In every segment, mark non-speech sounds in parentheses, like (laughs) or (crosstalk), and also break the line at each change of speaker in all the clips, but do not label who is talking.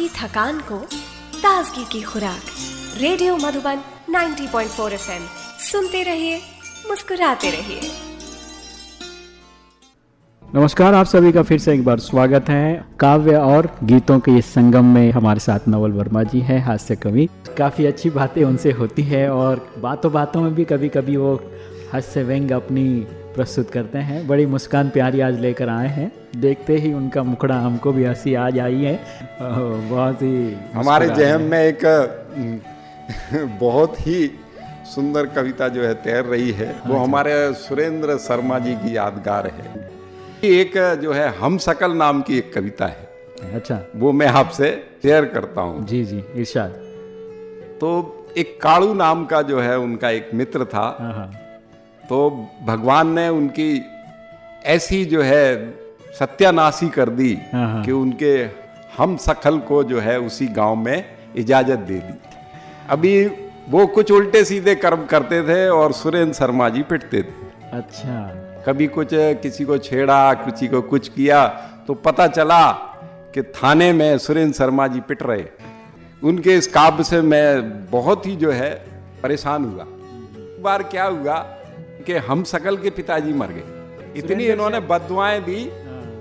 आपकी थकान को ताजगी की खुराक। Radio Madhuban 90.4 FM. सुनते रहिए, मुस्कुराते रहिए।
नमस्कार, आप सभी का फिर से एक बार स्वागत है। काव्य और गीतों के इस संगम में हमारे साथ नवल वर्मा जी हैं, हास्य कवि। काफ़ी अच्छी बातें उनसे होती है और बातों बातों में भी कभी कभी वो हास्य व्यंग अपनी प्रस्तुत करते हैं। बड़ी मुस्कान प्यारी आज लेकर आए हैं। देखते ही उनका मुखड़ा हमको भी हँसी आज आई है। बहुत ही
हमारे जहम में। एक (laughs) बहुत ही सुंदर कविता जो है तैर रही है। वो
हाँ
हमारे सुरेंद्र शर्मा जी की यादगार है। एक जो है हम सकल नाम की एक कविता है।
अच्छा।
वो मैं आपसे शेयर करता हूँ।
जी जी इरशाद।
तो एक काड़ू नाम का जो है उनका एक मित्र था।
हाँ हाँ।
तो भगवान ने उनकी ऐसी जो है सत्यानाशी कर दी
हाँ, हाँ।
कि उनके हम सखल को जो है उसी गाँव में इजाज़त दे दी। अभी वो कुछ उल्टे सीधे कर्म करते थे और सुरेंद्र शर्मा जी पिटते थे।
अच्छा।
कभी कुछ किसी को छेड़ा किसी को कुछ किया तो पता चला कि थाने में सुरेंद्र शर्मा जी पिट रहे उनके इस काव्य से मैं बहुत ही जो है परेशान हुआ। एक बार क्या हुआ? कि हम सकल के पिताजी मर गए। इतनी इन्होंने बदुआएँ दी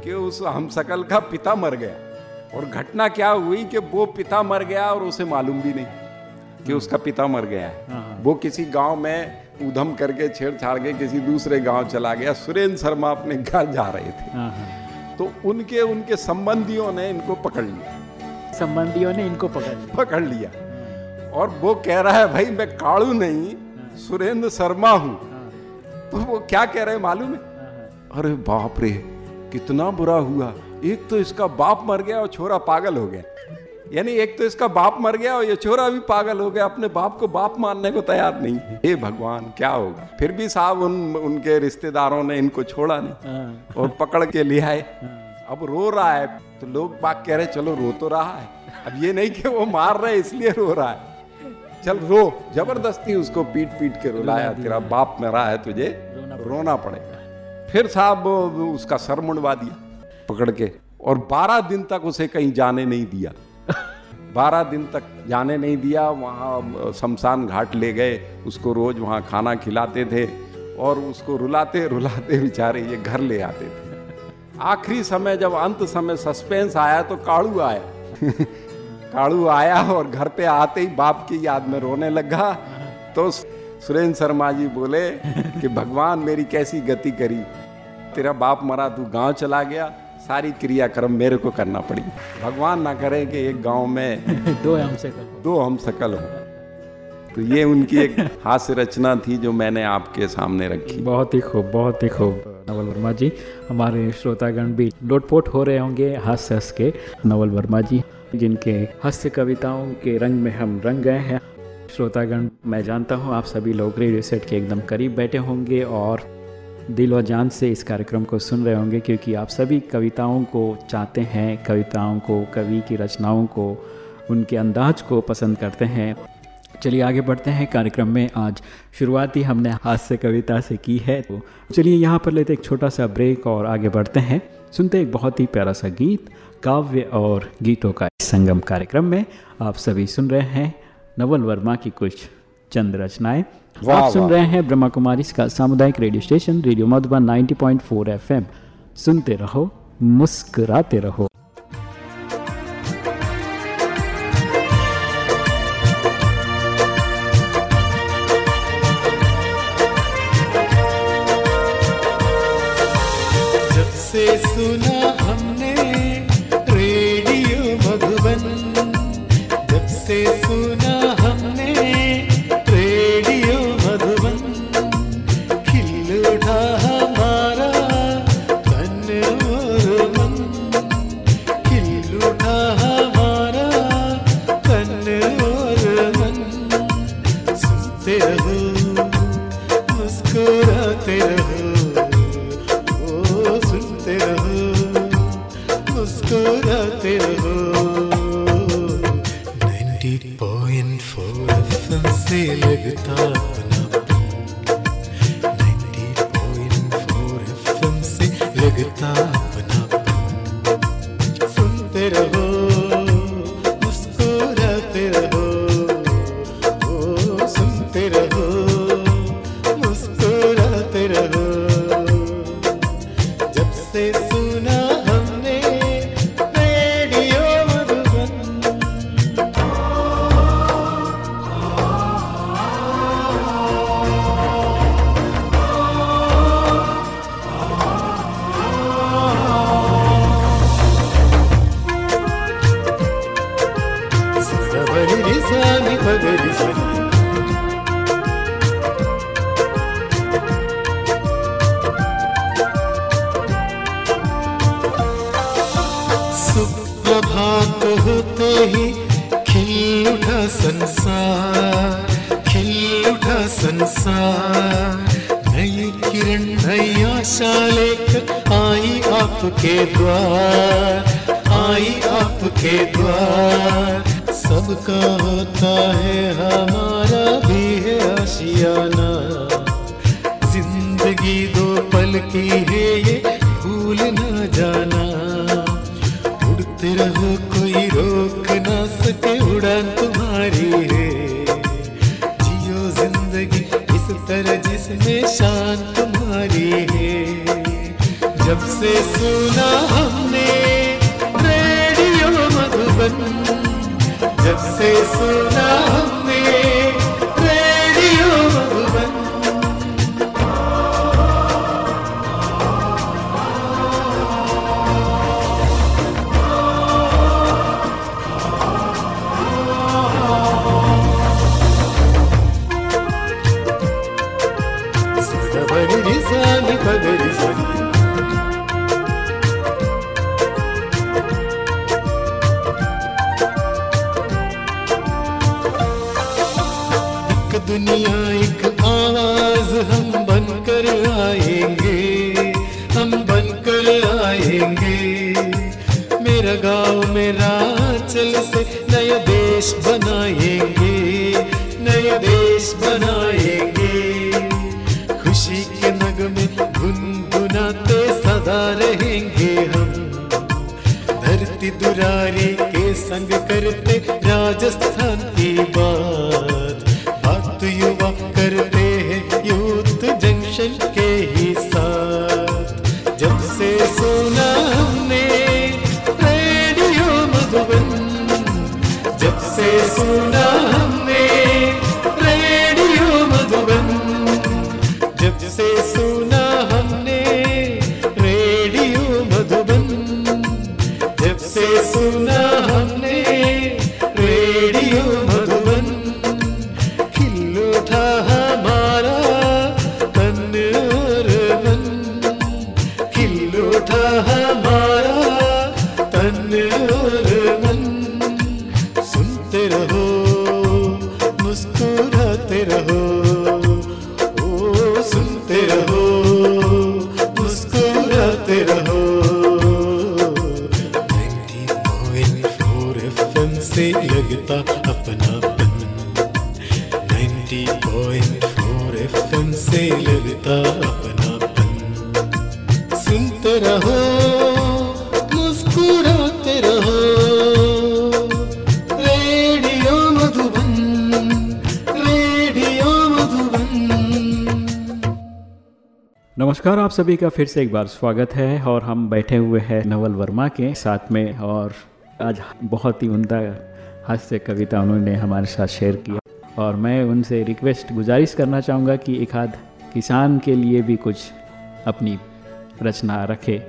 कि उस हम सकल का पिता मर गया। और घटना क्या हुई कि वो पिता मर गया और उसे मालूम भी नहीं कि उसका पिता मर गया है। वो किसी गाँव में उधम करके छेड़छाड़ के किसी दूसरे गाँव चला गया। सुरेंद्र शर्मा अपने घर जा रहे थे।
हाँ हाँ।
तो उनके उनके संबंधियों ने इनको पकड़ लिया।
संबंधियों ने इनको पकड़ लिया।
पकड़ लिया। और वो कह रहा है भाई मैं काड़ू नहीं सुरेंद्र शर्मा हूँ। तो वो क्या कह रहे हैं मालूम है? अरे बाप रे कितना बुरा हुआ। एक तो इसका बाप मर गया और छोरा पागल हो गया। यानी एक तो इसका बाप मर गया और ये छोरा भी पागल हो गया। अपने बाप को बाप मानने को तैयार नहीं है। हे भगवान क्या होगा? फिर भी साहब उन उनके रिश्तेदारों ने इनको छोड़ा नहीं
हाँ,
और पकड़ के ले आए। अब रो रहा है। तो लोग बाग कह रहे चलो रो तो रहा है। अब ये नहीं कि वो मार रहे इसलिए रो रहा है। चल रो, ज़बरदस्ती उसको पीट पीट के रुलाया तेरा बाप मरा है तुझे, रोना पड़ेगा। फिर साहब उसका सर मुंडवा दिया पकड़ के और बारह दिन तक उसे कहीं जाने नहीं दिया। बारह दिन तक जाने नहीं दिया, वहाँ शमशान घाट ले गए, उसको रोज वहाँ खाना खिलाते थे और उसको रुलाते रुलाते बेचारे ये घर ले आते थे। आखिरी समय जब अंत समय सस्पेंस आया तो काड़ू आया। काड़ू आया और घर पे आते ही बाप की याद में रोने लगा। तो सुरेंद्र शर्मा जी बोले कि भगवान मेरी कैसी गति करी। तेरा बाप मरा तू गाँव चला गया। सारी क्रियाक्रम मेरे को करना पड़ी। भगवान ना करे कि एक गाँव में (laughs)
दो हम सकल
दो हम सकल हो। तो ये उनकी एक हास्य रचना थी जो मैंने आपके सामने रखी।
बहुत ही खूब बहुत ही खूब। नवल वर्मा जी हमारे श्रोतागण भी लोटपोट हो रहे होंगे हास्य हंस के नवल वर्मा जी जिनके हास्य कविताओं के रंग में हम रंग गए हैं। श्रोतागण, मैं जानता हूँ आप सभी लोग रेडियो सेट के एकदम करीब बैठे होंगे और दिल व जान से इस कार्यक्रम को सुन रहे होंगे क्योंकि आप सभी कविताओं को चाहते हैं, कविताओं को, कवि की रचनाओं को, उनके अंदाज को पसंद करते हैं। चलिए आगे बढ़ते हैं कार्यक्रम में। आज शुरुआत ही हमने हास्य कविता से की है। तो चलिए यहाँ पर लेते एक छोटा सा ब्रेक और आगे बढ़ते हैं। सुनते एक बहुत ही प्यारा सा गीत, काव्य और गीतों का संगम कार्यक्रम में आप सभी सुन रहे हैं नवल वर्मा की कुछ चंद रचनाएँ आप सुन रहे हैं ब्रह्मा कुमारी का सामुदायिक radio station radio Madhuban 90.4 FM. सुनते रहो मुस्कुराते रहो।
ज़िंदगी दो पल की है ये, भूल न जाना। उड़ते रहो, कोई रोक ना सके, उड़ान तुम्हारी है। जियो ज़िंदगी इस तरह जिसमें शान तुम्हारी है। जब से सुना हमने, रेडियो मधुबन, जब से सुना दुनिया एक आवाज़, हम बनकर आएँगे, हम बनकर आएँगे। मेरा गाँव, मेरा चल से नया देश बनाएँगे
नमस्कार आप सभी का फिर से एक बार स्वागत है और हम बैठे हुए हैं नवल वर्मा के साथ में और आज बहुत ही उमदा हास्य कविता उन्होंने हमारे साथ शेयर किया और मैं उनसे रिक्वेस्ट गुजारिश करना चाहूँगा कि एक आध किसान के लिए भी कुछ अपनी रचना रखे।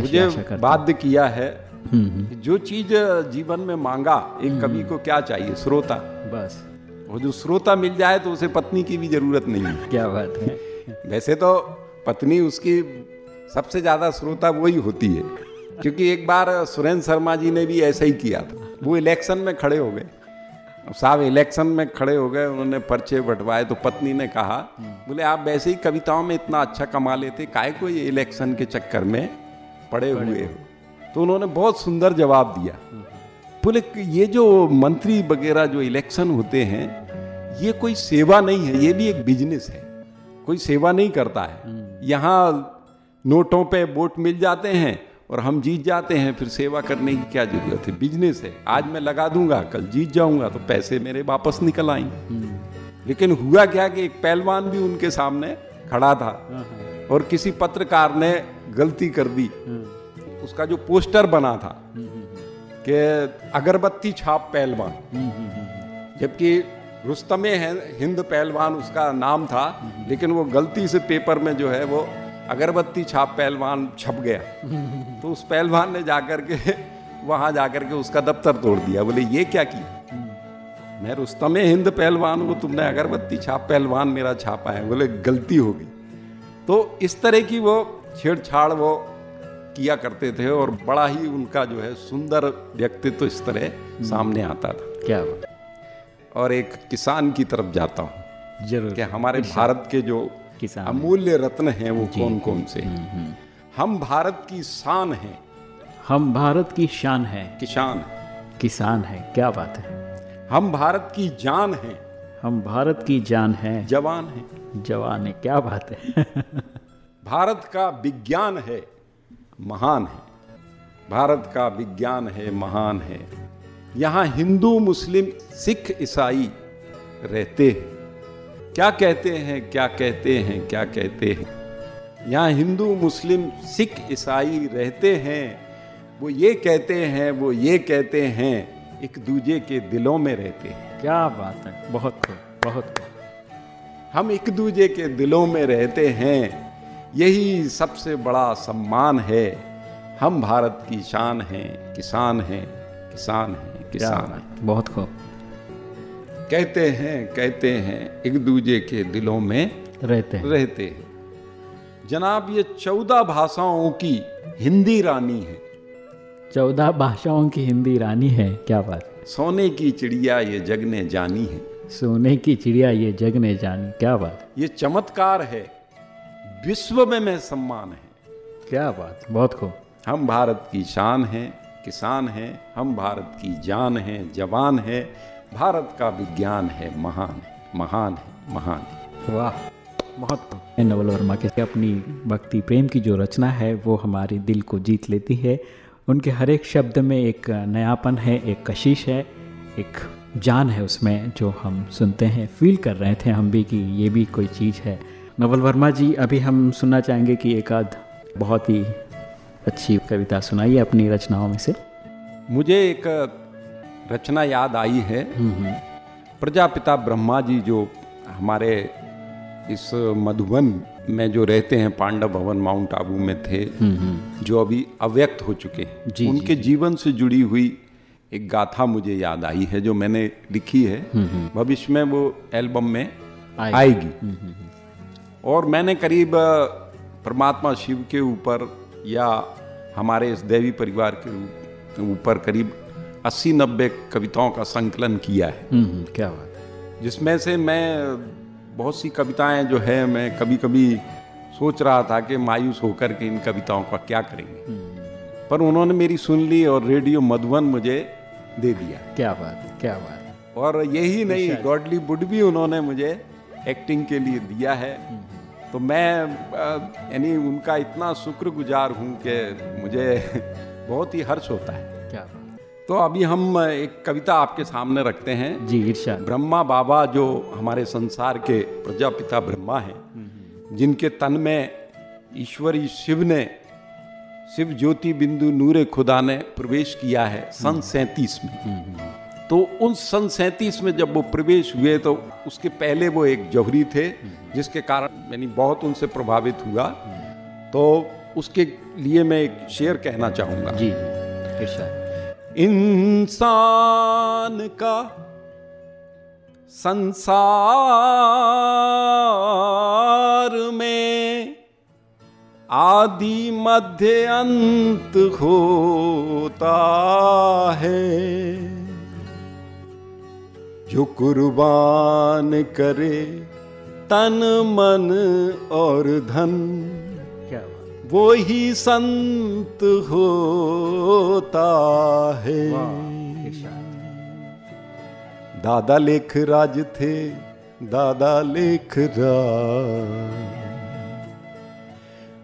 मुझे। बाध्य किया है
हम्म, हम्म,
जो चीज़ जीवन में मांगा एक कवि को क्या चाहिए? श्रोता।
बस।
वो जो श्रोता मिल जाए तो उसे पत्नी की भी ज़रूरत नहीं है।
क्या बात है।
वैसे तो पत्नी उसकी सबसे ज़्यादा श्रोता वही होती है। क्योंकि एक बार सुरेंद्र शर्मा जी ने भी ऐसा ही किया था। वो इलेक्शन में खड़े हो गए। अब साहब इलेक्शन में खड़े हो गए उन्होंने पर्चे बंटवाए तो पत्नी ने कहा बोले आप वैसे ही कविताओं में इतना अच्छा कमा लेते काहे को ये इलेक्शन के चक्कर में पड़े हुए हो? तो उन्होंने बहुत सुंदर जवाब दिया। बोले ये जो मंत्री वगैरह जो इलेक्शन होते हैं ये कोई सेवा नहीं है ये भी एक बिज़नेस है। कोई सेवा नहीं करता है। यहाँ नोटों पे वोट मिल जाते हैं और हम जीत जाते हैं फिर सेवा करने की क्या ज़रूरत है? बिज़नेस है। आज मैं लगा दूँगा कल जीत जाऊँगा तो पैसे मेरे वापस निकल आएँगे लेकिन हुआ क्या कि एक पहलवान भी उनके सामने खड़ा था और किसी पत्रकार ने गलती कर दी। उसका जो पोस्टर बना था कि अगरबत्ती छाप पहलवान। जबकि रुस्तमे है- हिंद पहलवान, उसका नाम था, लेकिन वो गलती से पेपर में जो है वो अगरबत्ती छाप पहलवान छप गया। तो उस पहलवान ने जाकर के, वहाँ जाकर के उसका दफ्तर तोड़ दिया। बोले, ये क्या किया मैं रुस्तम हिंद पहलवान हूँ, तुमने अगरबत्ती छाप पहलवान मेरा छापा है। बोले, गलती होगी तो इस तरह की वो छेड़छाड़ वो किया करते थे और बड़ा ही उनका जो है सुंदर व्यक्तित्व तो इस तरह सामने आता था।
क्या बात।
और एक किसान की तरफ़ जाता हूँ।
ज़रूर।
कि हमारे भारत के जो
किसान।
अमूल्य रत्न हैं वो कौन कौन से हम भारत की शान हैं।
हम भारत की शान है।
किसान।
किसान है। क्या बात है।
हम भारत की जान हैं।
हम भारत की जान है।
जवान हैं।
जवान है। क्या बात है। (laughs)
भारत का विज्ञान है। महान है। भारत का विज्ञान है। महान है। यहाँ हिंदू मुस्लिम सिख ईसाई रहते हैं। क्या कहते हैं क्या कहते हैं क्या कहते हैं? यहाँ हिंदू मुस्लिम सिख ईसाई रहते हैं। वो ये कहते हैं वो ये कहते हैं एक दूजे के दिलों में रहते हैं।
क्या बात है बहुत खूब बहुत खूब।
हम एक दूजे के दिलों में रहते हैं। यही सबसे बड़ा सम्मान है। हम भारत की शान हैं किसान हैं किसान हैं।
क्या
हैं
बहुत खूब।
कहते हैं कहते हैं एक दूजे के दिलों में
रहते हैं।
रहते हैं। जनाब ये चौदह भाषाओं की हिंदी रानी है।
चौदह भाषाओं की हिंदी रानी है क्या बात
सोने की चिड़िया ये जग ने जानी है।
सोने की चिड़िया ये जग ने जानी क्या बात
ये चमत्कार है। विश्व में मैं सम्मान है।
क्या बात बहुत खूब।
हम भारत की शान हैं। किसान हैं, हम भारत की जान हैं, जवान हैं, भारत का विज्ञान है महान है महान है महान है।
वाह, बहुत नवल वर्मा के अपनी भक्ति प्रेम की जो रचना है, वो हमारे दिल को जीत लेती है। उनके हर एक शब्द में एक नयापन है, एक कशिश है, एक जान है उसमें जो हम सुनते हैं फील कर रहे थे हम भी कि ये भी कोई चीज़ है। नवल वर्मा जी, अभी हम सुनना चाहेंगे कि एक आध बहुत ही अच्छी कविता सुनाइए अपनी रचनाओं में से।
मुझे एक रचना याद आई है। प्रजापिता ब्रह्मा जी जो हमारे इस मधुबन में जो रहते हैं पांडव भवन माउंट आबू में थे जो अभी अव्यक्त हो चुके हैं।
जी,
उनके जी, जीवन से जुड़ी हुई एक गाथा मुझे याद आई है जो मैंने लिखी है। भविष्य में वो एल्बम में
आएगी।
आएगी। और मैंने करीब परमात्मा शिव के ऊपर या हमारे इस देवी परिवार के ऊपर करीब 80-90 कविताओं का संकलन किया है।
हम्म, हम्म, क्या बात है।
जिसमें से मैं बहुत सी कविताएँ जो है मैं कभी कभी सोच रहा था कि मायूस होकर के इन कविताओं का क्या करेंगे। पर उन्होंने मेरी सुन ली और रेडियो मधुबन मुझे दे दिया।
क्या बात है क्या बात है।
और यही नहीं गॉडली बुड भी उन्होंने मुझे एक्टिंग के लिए दिया है। तो मैं यानी उनका इतना शुक्रगुजार हूँ कि मुझे (laughs) बहुत ही हर्ष होता है।
क्या
तो अभी हम एक कविता आपके सामने रखते हैं।
जी इरशाद
ब्रह्मा बाबा जो हमारे संसार के प्रजापिता ब्रह्मा हैं जिनके तन में ईश्वरी शिव ने शिव ज्योति बिंदु नूरे खुदा ने प्रवेश किया है सन सैंतीस में। तो उन सन सैंतीस में जब वो प्रवेश हुए तो उसके पहले वो एक जौहरी थे जिसके कारण यानी बहुत उनसे प्रभावित हुआ। तो उसके लिए मैं एक शेर कहना चाहूँगा।
जी
इंसान का संसार में आदि मध्य अंत होता है। जो कुर्बान करे तन मन और धन
क्या
वो ही संत होता है। दादा लेख राज थे दादा लेख राज।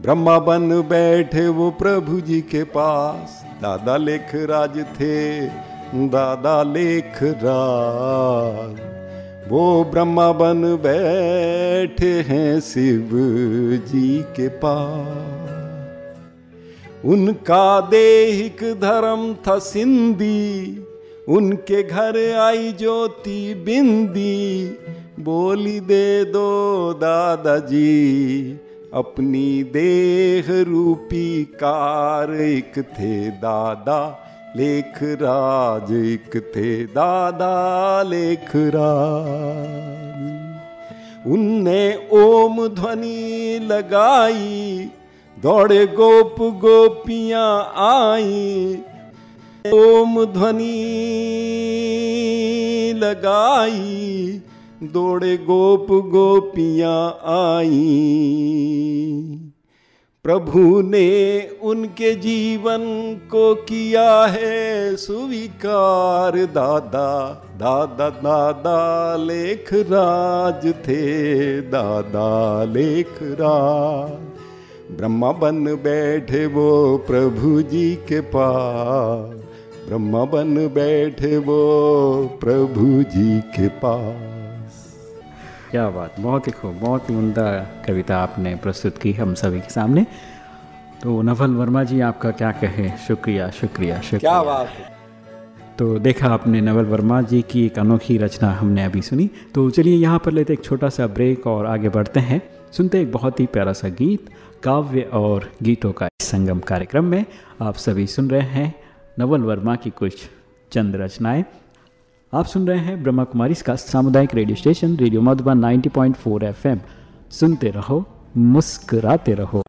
ब्रह्मा बन बैठे वो प्रभु जी के पास दादा लेख राज थे दादा लेख राज। वो ब्रह्मा बन बैठे हैं शिव जी के पास। उनका देहिक धर्म था सिंधी, उनके घर आई ज्योति बिंदी। बोली दे दो दादाजी, अपनी देह रूपी कार एक थे दादा। लेख राज एक थे दादा लेख राज। उनने ओम ध्वनि लगाई, दौड़े गोप गोपियाँ आई। ओम ध्वनि लगाई, दौड़े गोप गोपियाँ आई। प्रभु ने उनके जीवन को किया है स्वीकार। दादा दादा दादा, लेख राज थे। दादा, लेख राज। ब्रह्मा बन बैठे वो प्रभु जी के पास। ब्रह्मा बन बैठे वो प्रभु जी के पास।
क्या बात बहुत ही खूब बहुत ही उमदा कविता आपने प्रस्तुत की हम सभी के सामने। तो नवल वर्मा जी आपका क्या कहे? शुक्रिया शुक्रिया शुक्रिया।
क्या बात है।
तो देखा आपने नवल वर्मा जी की एक अनोखी रचना हमने अभी सुनी। तो चलिए यहाँ पर लेते एक छोटा सा ब्रेक और आगे बढ़ते हैं। सुनते एक बहुत ही प्यारा सा गीत काव्य और गीतों का इस संगम कार्यक्रम में आप सभी सुन रहे हैं नवल वर्मा की कुछ चंद रचनाएँ। आप सुन रहे हैं ब्रह्मा कुमारी इसका सामुदायिक radio station, radio Madhuban 90.4 FM. सुनते रहो, मुस्कुराते रहो।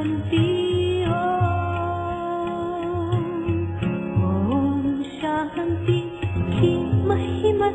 Shanti Om Om Shanti Ki Mahima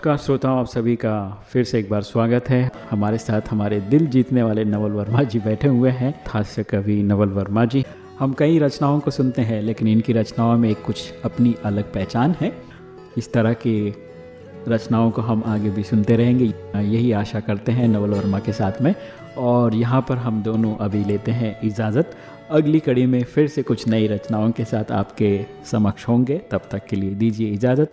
नमस्कार श्रोताओं, आप सभी का फिर से एक बार स्वागत है। हमारे साथ हमारे दिल जीतने वाले नवल वर्मा जी बैठे हुए हैं हास्य कवि नवल वर्मा जी। हम कई रचनाओं को सुनते हैं, लेकिन इनकी रचनाओं में एक कुछ अपनी अलग पहचान है। इस तरह की रचनाओं को हम आगे भी सुनते रहेंगे। यही आशा करते हैं नवल वर्मा के साथ में। और यहाँ पर हम दोनों अभी लेते हैं इजाज़त। अगली कड़ी में फिर से कुछ नई रचनाओं के साथ आपके समक्ष होंगे। तब तक के लिए दीजिए इजाज़त।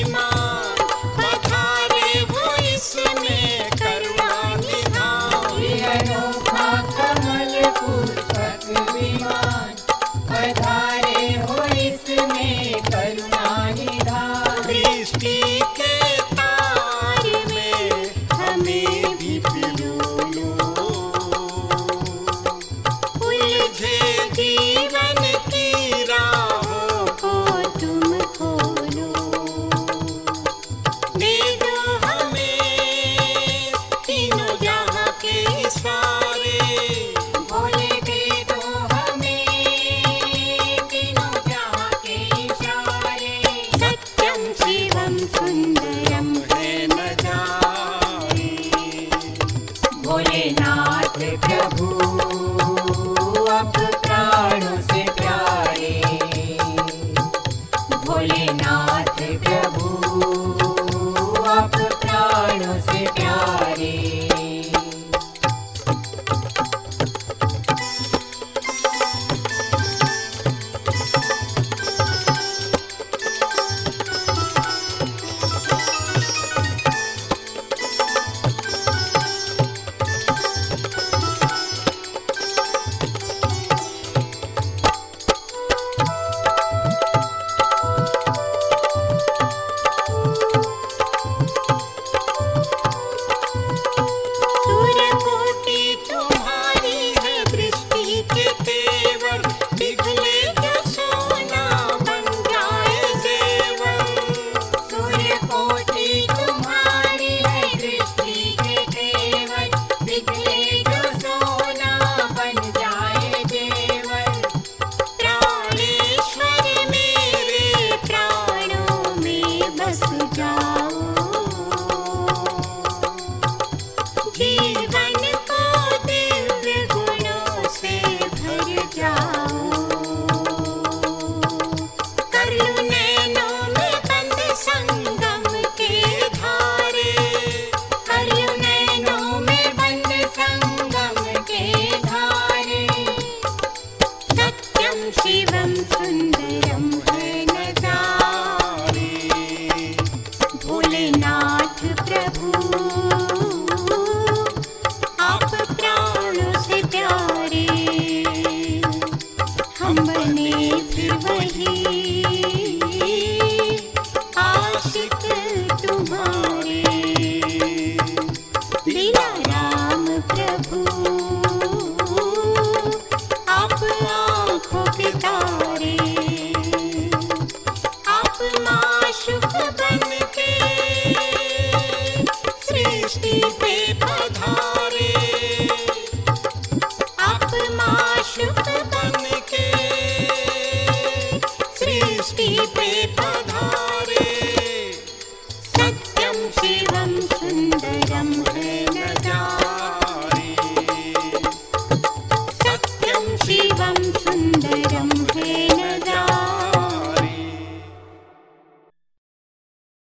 Mom.